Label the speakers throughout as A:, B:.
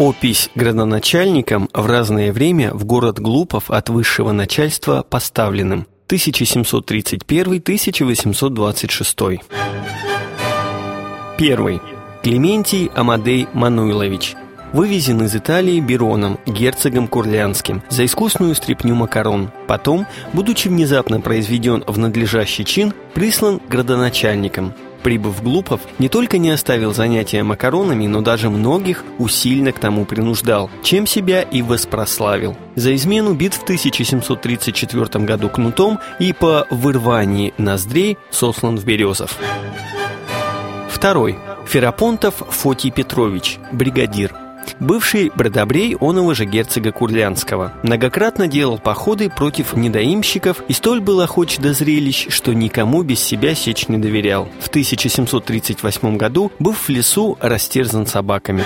A: Опись градоначальникам в разное время в город Глупов от высшего начальства поставленным 1731-1826. Первый. Клементий Амадей Мануилович. Вывезен из Италии Бероном, герцогом Курлянским, за искусную стряпню макарон. Потом, будучи внезапно произведен в надлежащий чин, прислан градоначальником – прибыв Глупов, не только не оставил занятия макаронами, но даже многих усильно к тому принуждал, чем себя и воспрославил. За измену бит в 1734 году кнутом и по вырвании ноздрей сослан в Березов. Второй. Ферапонтов Фотий Петрович, бригадир – Бывший бродобрей оного же герцога Курлянского многократно делал походы против недоимщиков и столь был охоч до зрелищ, что никому без себя сечь не доверял. В 1738 году был в лесу растерзан собаками.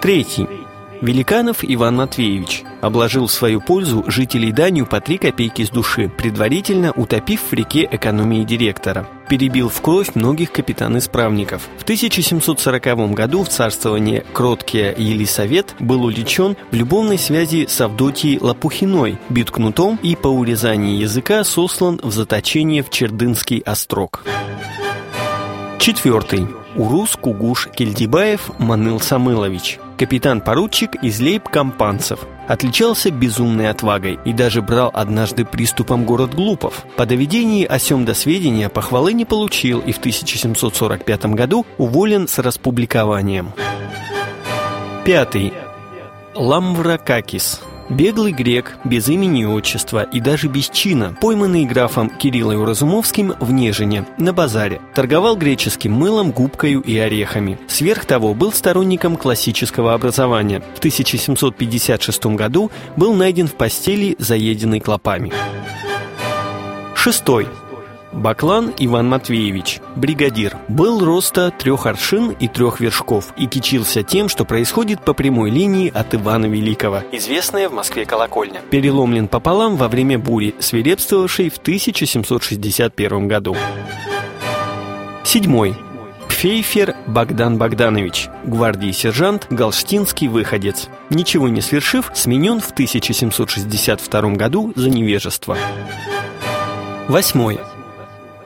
A: Третий. Великанов Иван Матвеевич обложил в свою пользу жителей данью по три копейки с души, предварительно утопив в реке экономии директора. Перебил в кровь многих капитан-исправников. В 1740 году в царствование Кроткия Елисавет был уличен в любовной связи с Авдотьей Лопухиной, бит кнутом и по урезании языка сослан в заточение в Чердынский острог. Четвертый. Урус Кугуш Кельдибаев Маныл Самылович Капитан-поручик из лейб-компанцев отличался безумной отвагой и даже брал однажды приступом город Глупов. По доведении о сём до сведения похвалы не получил и в 1745 году уволен с распубликованием. Пятый. Ламвракакис Беглый грек, без имени и отчества и даже без чина, пойманный графом Кириллом Разумовским в Нежине, на базаре, торговал греческим мылом, губкою и орехами. Сверх того, был сторонником классического образования. В 1756 году был найден в постели, заеденный клопами. Шестой. Баклан Иван Матвеевич, бригадир, был роста трех аршин и трех вершков и кичился тем, что происходит по прямой линии от Ивана Великого, известная в Москве колокольня. Переломлен пополам во время бури, свирепствовавшей в 1761 году. Седьмой. Пфейфер Богдан Богданович, гвардии сержант, галштинский выходец. Ничего не свершив, сменен в 1762 году за невежество. Восьмой.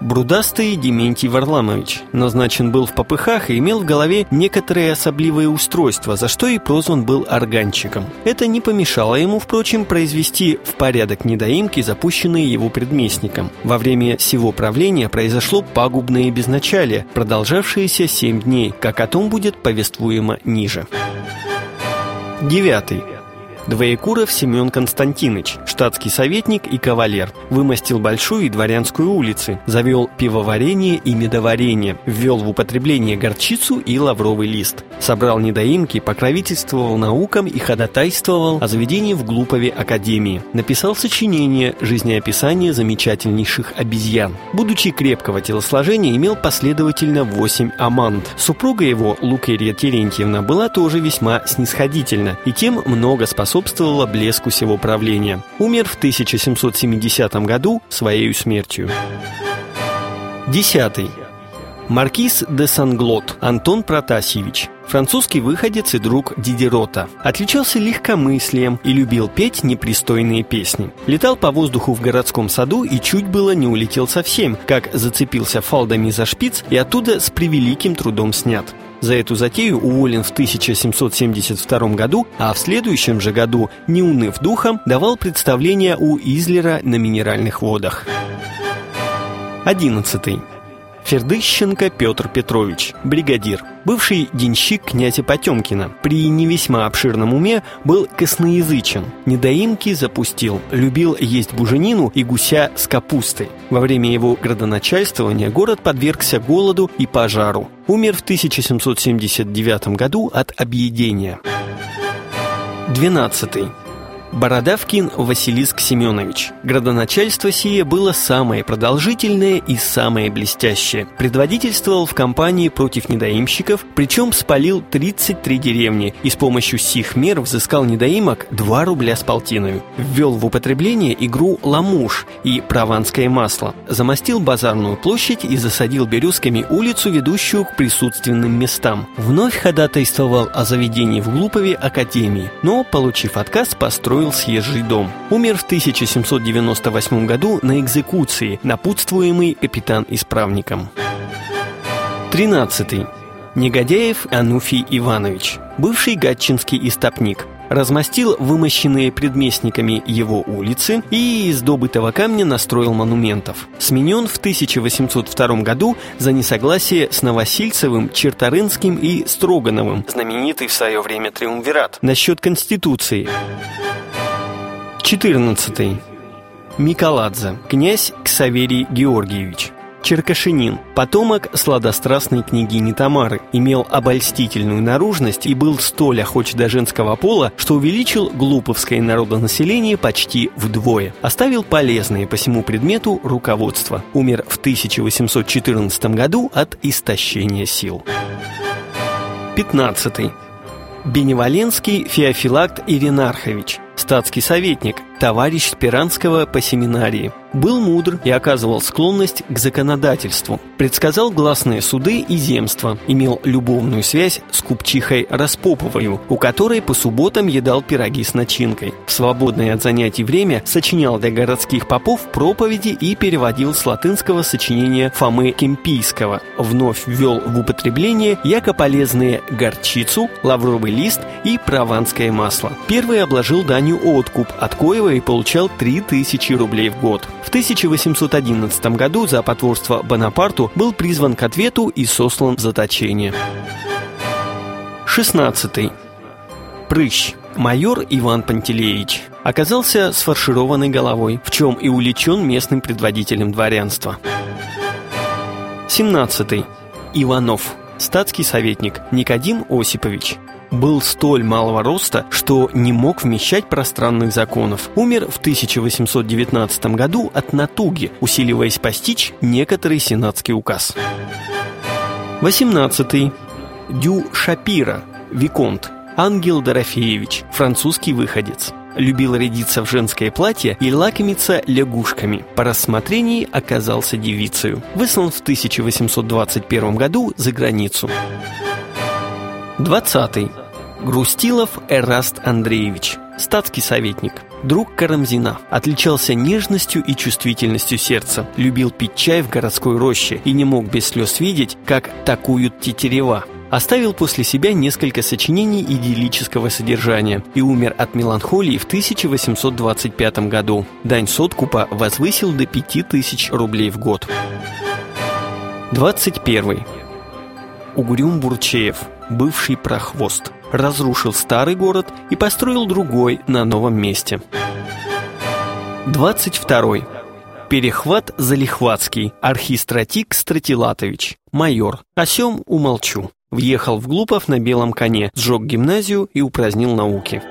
A: Брудастый Дементий Варламович назначен был в попыхах и имел в голове некоторые особливые устройства, за что и прозван был органчиком. Это не помешало ему, впрочем, произвести в порядок недоимки, запущенные его предместником. Во время сего правления произошло пагубное безначалие, продолжавшееся семь дней, как о том будет повествуемо ниже. Девятый. Двоекуров Семен Константинович, штатский советник и кавалер, вымостил Большую и Дворянскую улицы, завел пивоварение и медоварение, ввел в употребление горчицу и лавровый лист, собрал недоимки, покровительствовал наукам и ходатайствовал о заведении в Глупове Академии, написал сочинение «Жизнеописание замечательнейших обезьян». Будучи крепкого телосложения, имел последовательно восемь амант. Супруга его, Лукерия Терентьевна, была тоже весьма снисходительна и тем много способна способствовало блеску сего правления. Умер в 1770 году своей смертью. Десятый. Маркиз де Санглот Антон Протасьевич Французский выходец и друг Дидерота. Отличался легкомыслием и любил петь непристойные песни. Летал по воздуху в городском саду и чуть было не улетел совсем, как зацепился фалдами за шпиц и оттуда с превеликим трудом снят. За эту затею уволен в 1772 году, а в следующем же году, не уныв духом, давал представление у Излера на минеральных водах. 11. Фердыщенко Петр Петрович, бригадир, бывший денщик князя Потемкина. При не весьма обширном уме был косноязычен, недоимки запустил, любил есть буженину и гуся с капустой. Во время его градоначальствования город подвергся голоду и пожару. Умер в 1779 году от объедения. 12. Бородавкин Василиск Семенович. Градоначальство сие было самое продолжительное и самое блестящее. Предводительствовал в кампании против недоимщиков, причем спалил 33 деревни и с помощью сих мер взыскал недоимок 2 рубля с полтиною. Ввел в употребление игру «Ламуш» и «Прованское масло». Замостил базарную площадь и засадил березками улицу, ведущую к присутственным местам. Вновь ходатайствовал о заведении в Глупове академии, но, получив отказ, построил построил съезжий дом. Умер в 1798 году на экзекуции, напутствуемый капитан-исправником. 13. Негодяев Ануфий Иванович, бывший гатчинский истопник, размостил вымощенные предместниками его улицы и из добытого камня настроил монументов. Сменен в 1802 году за несогласие с Новосильцевым, Черторынским и Строгановым, знаменитый в свое время триумвират, насчет Конституции. 14. Миколадзе, князь Ксаверий Георгиевич. Черкашинин, потомок сладострастной княгини Тамары, имел обольстительную наружность и был столь охоч до женского пола, что увеличил глуповское народонаселение почти вдвое. Оставил полезные по всему предмету руководство. Умер в 1814 году от истощения сил. 15. Беневоленский Феофилакт Иринархович – статский советник, товарищ Спиранского по семинарии. Был мудр и оказывал склонность к законодательству. Предсказал гласные суды и земства. Имел любовную связь с купчихой Распоповою, у которой по субботам едал пироги с начинкой. В свободное от занятий время сочинял для городских попов проповеди и переводил с латынского сочинения Фомы Кемпийского. Вновь ввел в употребление яко полезные горчицу, лавровый лист и прованское масло. Первый обложил данью откуп от коего и получал 3000 рублей в год. В 1811 году за потворство Бонапарту был призван к ответу и сослан в заточение. 16. Прыщ. Майор Иван Пантелеич оказался с фаршированной головой, в чем и уличен местным предводителем дворянства. 17. Иванов. Статский советник Никодим Осипович был столь малого роста, что не мог вмещать пространных законов. Умер в 1819 году от натуги, усиливаясь постичь некоторый сенатский указ. 18. Дю Шапира, Виконт, Ангел Дорофеевич, французский выходец. Любил рядиться в женское платье и лакомиться лягушками. По рассмотрении оказался девицей. Выслан в 1821 году за границу. 20. Грустилов Эраст Андреевич, статский советник, друг Карамзина, отличался нежностью и чувствительностью сердца, любил пить чай в городской роще и не мог без слез видеть, как такуют тетерева. Оставил после себя несколько сочинений идиллического содержания и умер от меланхолии в 1825 году. Дань соткупа возвысил до 5000 рублей в год. 21. Угрюм Бурчеев – бывший прохвост, разрушил старый город и построил другой на новом месте. 22. Перехват Залихватский, архистратик Стратилатович, майор. О сём умолчу. Въехал в Глупов на белом коне, сжег гимназию и упразднил науки.